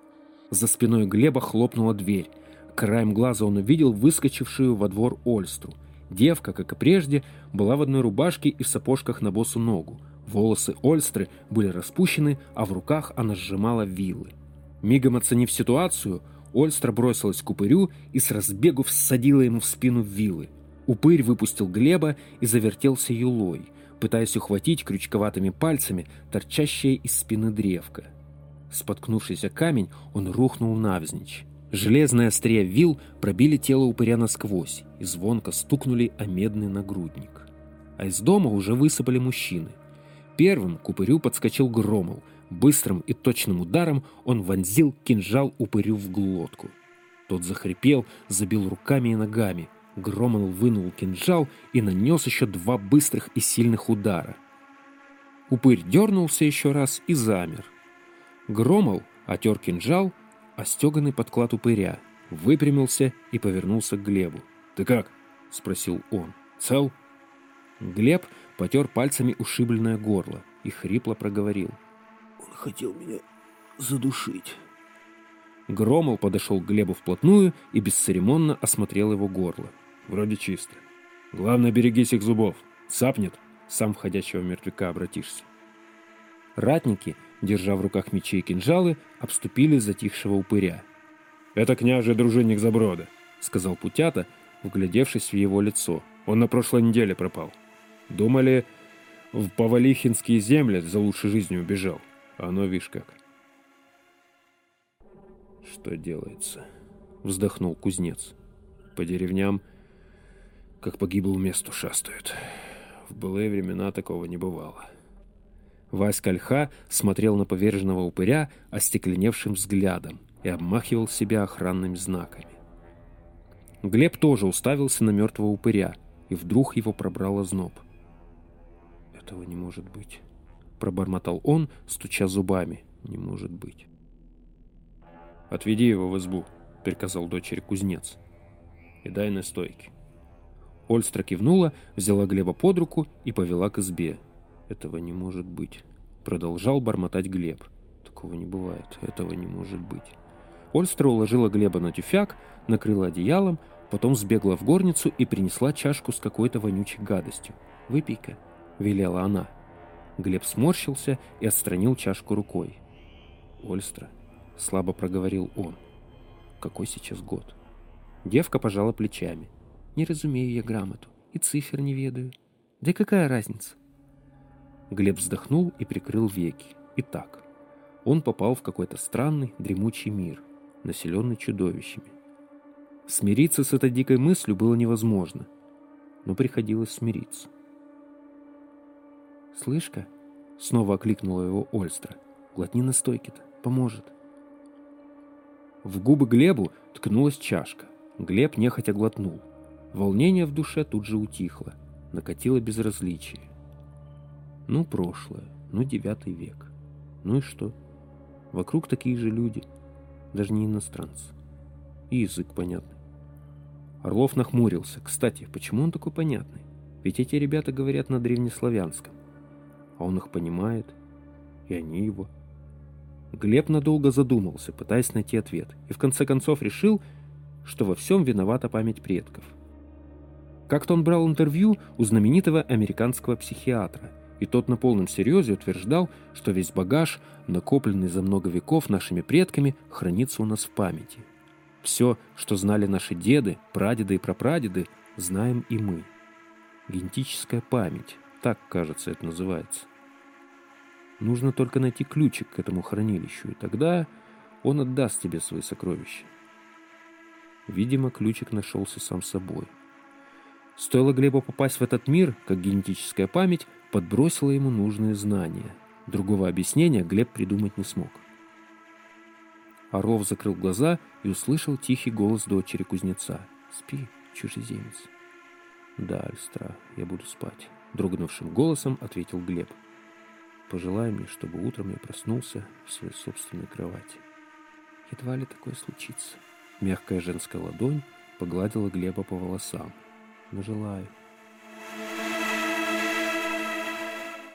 За спиной Глеба хлопнула дверь. Краем глаза он увидел выскочившую во двор Ольстру. Девка, как и прежде, была в одной рубашке и в сапожках на босу ногу. Волосы Ольстры были распущены, а в руках она сжимала вилы. Мигом оценив ситуацию, Ольстра бросилась к упырю и с разбегу всадила ему в спину вилы. Упырь выпустил Глеба и завертелся юлой, пытаясь ухватить крючковатыми пальцами торчащее из спины древко. Споткнувшись о камень, он рухнул навзничь. Железные острия вил пробили тело упыря насквозь и звонко стукнули о медный нагрудник. А из дома уже высыпали мужчины. Первым к упырю подскочил Громов. Быстрым и точным ударом он вонзил кинжал упырю в глотку. Тот захрипел, забил руками и ногами. Громол вынул кинжал и нанес еще два быстрых и сильных удара. Упырь дернулся еще раз и замер. Громол отер кинжал, а стеганый подклад упыря, выпрямился и повернулся к Глебу. «Ты как?» — спросил он. «Цел?» Глеб потер пальцами ушибленное горло и хрипло проговорил. «Он хотел меня задушить». Громол подошел к Глебу вплотную и бесцеремонно осмотрел его горло. «Вроде чисто. Главное, берегись их зубов. Сапнет, сам входящего мертвяка обратишься». Ратники, держа в руках мечи и кинжалы, обступили затихшего упыря. «Это княжий дружинник Заброда», — сказал Путята, вглядевшись в его лицо. «Он на прошлой неделе пропал. Думали, в Павалихинские земли за лучшей жизнью убежал. А оно, видишь как. Что делается? Вздохнул кузнец. По деревням, как погибло месту, шастают. В былые времена такого не бывало. Васька Ольха смотрел на поверженного упыря остекленевшим взглядом и обмахивал себя охранными знаками. Глеб тоже уставился на мертвого упыря, и вдруг его пробрало зноб — этого не может быть. Пробормотал он, стуча зубами. Не может быть. «Отведи его в избу», — приказал дочери кузнец. «И дай на стойке». Ольстра кивнула, взяла Глеба под руку и повела к избе. «Этого не может быть», — продолжал бормотать Глеб. «Такого не бывает, этого не может быть». Ольстра уложила Глеба на тюфяк, накрыла одеялом, потом сбегла в горницу и принесла чашку с какой-то вонючей гадостью. «Выпей-ка», — велела она. Глеб сморщился и отстранил чашку рукой. «Ольстра», — слабо проговорил он. «Какой сейчас год?» Девка пожала плечами. «Не разумею я грамоту, и цифр не ведаю. Да какая разница?» Глеб вздохнул и прикрыл веки. Итак, он попал в какой-то странный, дремучий мир, населенный чудовищами. Смириться с этой дикой мыслью было невозможно, но приходилось смириться. «Слышь-ка?» — снова окликнула его Ольстра. «Глотни настойки-то, поможет». В губы Глебу ткнулась чашка. Глеб нехотя глотнул. Волнение в душе тут же утихло. Накатило безразличие. Ну, прошлое. Ну, девятый век. Ну и что? Вокруг такие же люди. Даже не иностранцы. И язык понятный. Орлов нахмурился. Кстати, почему он такой понятный? Ведь эти ребята говорят на древнеславянском а он их понимает, и они его. Глеб надолго задумался, пытаясь найти ответ, и в конце концов решил, что во всем виновата память предков. Как-то он брал интервью у знаменитого американского психиатра, и тот на полном серьезе утверждал, что весь багаж, накопленный за много веков нашими предками, хранится у нас в памяти. Все, что знали наши деды, прадеды и прапрадеды, знаем и мы. Генетическая память, так, кажется, это называется. Нужно только найти ключик к этому хранилищу, и тогда он отдаст тебе свои сокровища. Видимо, ключик нашелся сам собой. Стоило Глебу попасть в этот мир, как генетическая память подбросила ему нужные знания. Другого объяснения Глеб придумать не смог. Оров закрыл глаза и услышал тихий голос дочери кузнеца. «Спи, чужеземец». «Да, Альстра, я буду спать», — дрогнувшим голосом ответил Глеб. «Пожелай мне, чтобы утром я проснулся в своей собственной кровати». Едва ли такое случится. Мягкая женская ладонь погладила Глеба по волосам. «Но желаю».